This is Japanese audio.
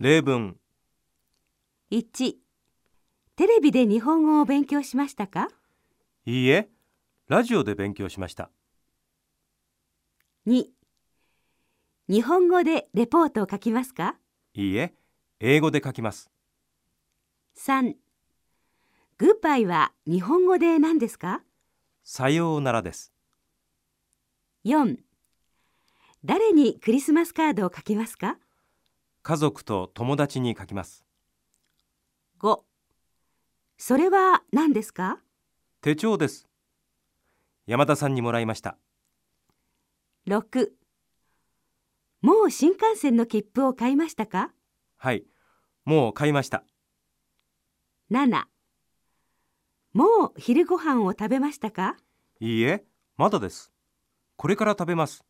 例文。1テレビで日本語を勉強しましたか？いいえラジオで勉強しました。2日本語でレポートを書きますか？いいえ英語で書きます。3グッバイは日本語で何ですか？さようならです。4誰にクリスマスカードを書きますか？家族と友達に書きます。5それは何ですか？手帳です。山田さんにもらいました。6もう新幹線の切符を買いましたか？はい。もう買いました。7もう昼ご飯を食べましたか？いいえまだです。これから食べます